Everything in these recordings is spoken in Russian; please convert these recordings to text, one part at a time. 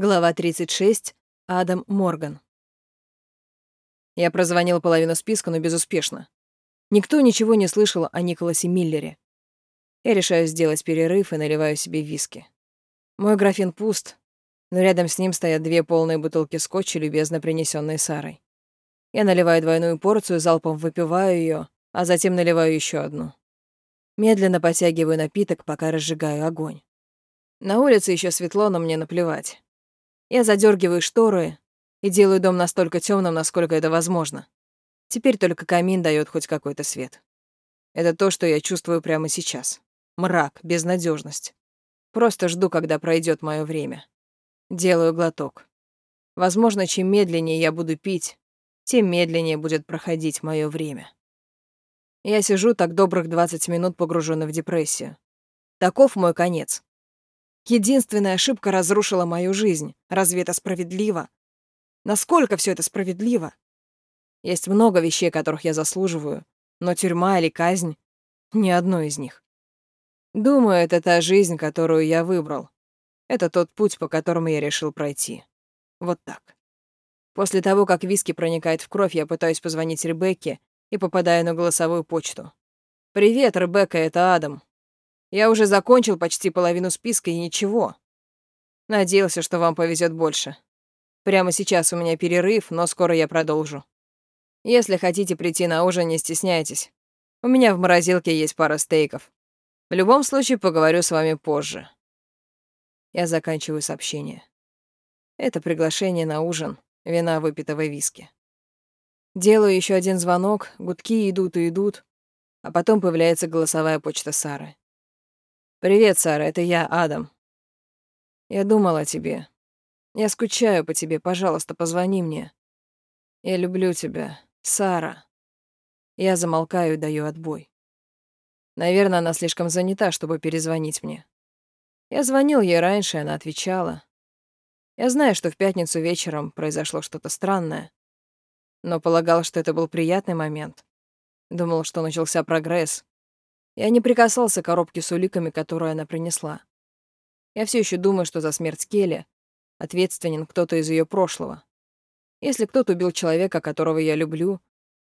Глава 36. Адам Морган. Я прозвонил половину списка, но безуспешно. Никто ничего не слышал о Николасе Миллере. Я решаю сделать перерыв и наливаю себе виски. Мой графин пуст, но рядом с ним стоят две полные бутылки скотча, любезно принесенные Сарой. Я наливаю двойную порцию, залпом выпиваю ее, а затем наливаю еще одну. Медленно потягиваю напиток, пока разжигаю огонь. На улице еще светло, но мне наплевать. Я задергиваю шторы и делаю дом настолько темным, насколько это возможно. Теперь только камин дает хоть какой-то свет. Это то, что я чувствую прямо сейчас. Мрак, безнадежность. Просто жду, когда пройдет мое время. Делаю глоток. Возможно, чем медленнее я буду пить, тем медленнее будет проходить мое время. Я сижу так добрых 20 минут, погруженный в депрессию. Таков мой конец. Единственная ошибка разрушила мою жизнь. Разве это справедливо? Насколько все это справедливо? Есть много вещей, которых я заслуживаю, но тюрьма или казнь — ни одной из них. Думаю, это та жизнь, которую я выбрал. Это тот путь, по которому я решил пройти. Вот так. После того, как виски проникает в кровь, я пытаюсь позвонить Ребекке и попадаю на голосовую почту. «Привет, Ребекка, это Адам. Я уже закончил почти половину списка и ничего. Надеялся, что вам повезет больше. Прямо сейчас у меня перерыв, но скоро я продолжу. Если хотите прийти на ужин, не стесняйтесь. У меня в морозилке есть пара стейков. В любом случае, поговорю с вами позже. Я заканчиваю сообщение. Это приглашение на ужин, вина выпитого виски. Делаю еще один звонок, гудки идут и идут, а потом появляется голосовая почта Сары. «Привет, Сара, это я, Адам. Я думал о тебе. Я скучаю по тебе, пожалуйста, позвони мне. Я люблю тебя, Сара». Я замолкаю и даю отбой. Наверное, она слишком занята, чтобы перезвонить мне. Я звонил ей раньше, она отвечала. Я знаю, что в пятницу вечером произошло что-то странное, но полагал, что это был приятный момент. Думал, что начался прогресс, я не прикасался к коробке с уликами, которую она принесла. Я все еще думаю, что за смерть Келли ответственен кто-то из ее прошлого. Если кто-то убил человека, которого я люблю,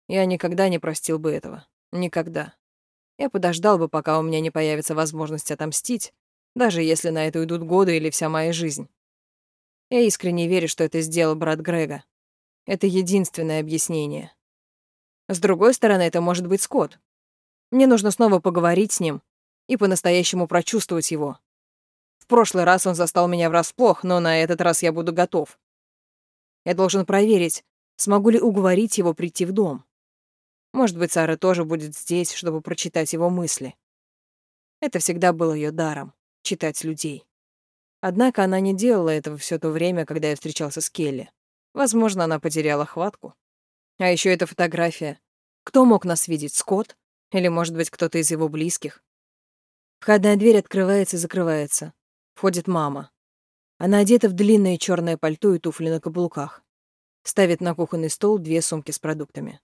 я никогда не простил бы этого. Никогда. Я подождал бы, пока у меня не появится возможность отомстить, даже если на это уйдут годы или вся моя жизнь. Я искренне верю, что это сделал брат Грега. Это единственное объяснение. С другой стороны, это может быть Скотт. Мне нужно снова поговорить с ним и по-настоящему прочувствовать его. В прошлый раз он застал меня врасплох, но на этот раз я буду готов. Я должен проверить, смогу ли уговорить его прийти в дом. Может быть, Сара тоже будет здесь, чтобы прочитать его мысли. Это всегда было ее даром — читать людей. Однако она не делала этого все то время, когда я встречался с Келли. Возможно, она потеряла хватку. А еще эта фотография. Кто мог нас видеть, Скотт? Или, может быть, кто-то из его близких. Входная дверь открывается и закрывается. Входит мама. Она одета в длинное черное пальто и туфли на каблуках. Ставит на кухонный стол две сумки с продуктами.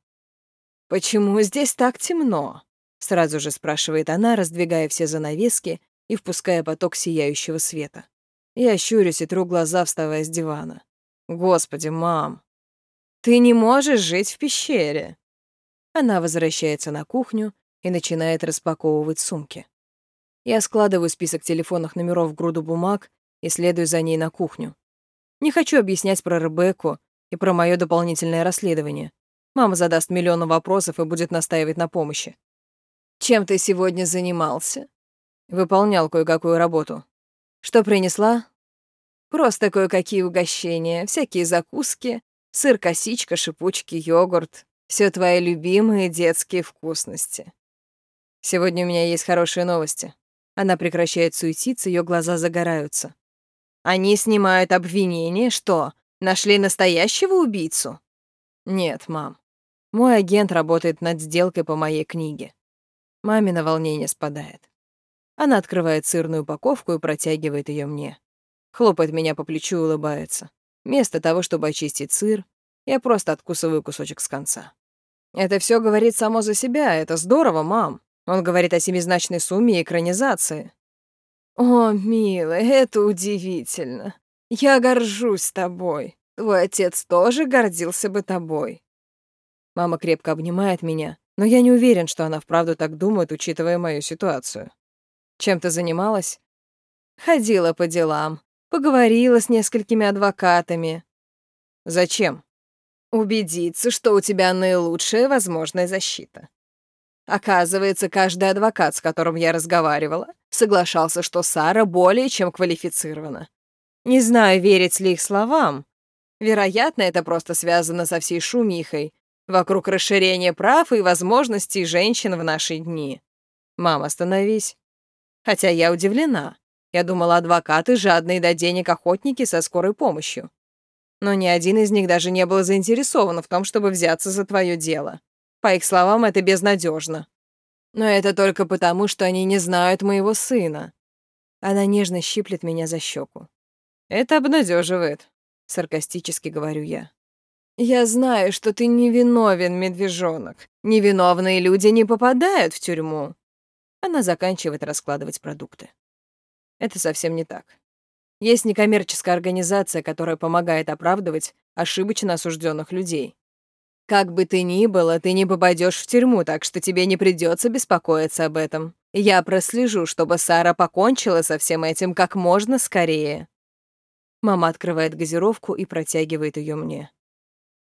«Почему здесь так темно?» Сразу же спрашивает она, раздвигая все занавески и впуская поток сияющего света. Я щурюсь и тру глаза, вставая с дивана. «Господи, мам, ты не можешь жить в пещере!» Она возвращается на кухню и начинает распаковывать сумки. Я складываю список телефонных номеров в груду бумаг и следую за ней на кухню. Не хочу объяснять про Ребекку и про мое дополнительное расследование. Мама задаст миллион вопросов и будет настаивать на помощи. «Чем ты сегодня занимался?» Выполнял кое-какую работу. «Что принесла?» «Просто кое-какие угощения, всякие закуски, сыр, косичка, шипучки, йогурт, все твои любимые детские вкусности. Сегодня у меня есть хорошие новости. Она прекращает суетиться, ее глаза загораются. Они снимают обвинение, что нашли настоящего убийцу? Нет, мам. Мой агент работает над сделкой по моей книге. Мамино волнение спадает. Она открывает сырную упаковку и протягивает ее мне. Хлопает меня по плечу и улыбается. Вместо того, чтобы очистить сыр, я просто откусываю кусочек с конца. Это все говорит само за себя, это здорово, мам. Он говорит о семизначной сумме и экранизации. О, милая, это удивительно. Я горжусь тобой. Твой отец тоже гордился бы тобой. Мама крепко обнимает меня, но я не уверен, что она вправду так думает, учитывая мою ситуацию. Чем ты занималась? Ходила по делам, поговорила с несколькими адвокатами. Зачем? Убедиться, что у тебя наилучшая возможная защита. Оказывается, каждый адвокат, с которым я разговаривала, соглашался, что Сара более чем квалифицирована. Не знаю, верить ли их словам. Вероятно, это просто связано со всей шумихой вокруг расширения прав и возможностей женщин в наши дни. Мам, остановись. Хотя я удивлена. Я думала, адвокаты жадные до денег охотники со скорой помощью. Но ни один из них даже не был заинтересован в том, чтобы взяться за твое дело. По их словам, это безнадежно. Но это только потому, что они не знают моего сына. Она нежно щиплет меня за щеку. Это обнадеживает, саркастически говорю я. Я знаю, что ты невиновен, медвежонок. Невиновные люди не попадают в тюрьму. Она заканчивает раскладывать продукты. Это совсем не так. Есть некоммерческая организация, которая помогает оправдывать ошибочно осужденных людей. Как бы ты ни было, ты не попадешь в тюрьму, так что тебе не придется беспокоиться об этом. Я прослежу, чтобы Сара покончила со всем этим как можно скорее. Мама открывает газировку и протягивает ее мне.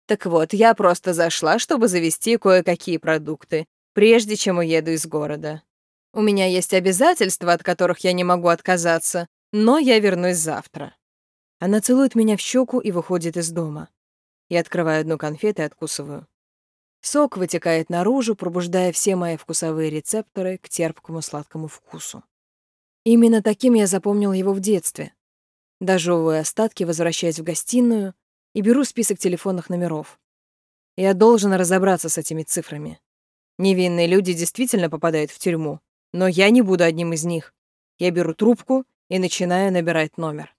Так вот, я просто зашла, чтобы завести кое-какие продукты, прежде чем уеду из города. У меня есть обязательства, от которых я не могу отказаться, но я вернусь завтра. Она целует меня в щеку и выходит из дома. Я открываю одну конфету и откусываю. Сок вытекает наружу, пробуждая все мои вкусовые рецепторы к терпкому сладкому вкусу. Именно таким я запомнил его в детстве. Дожевываю остатки, возвращаясь в гостиную и беру список телефонных номеров. Я должен разобраться с этими цифрами. Невинные люди действительно попадают в тюрьму, но я не буду одним из них. Я беру трубку и начинаю набирать номер.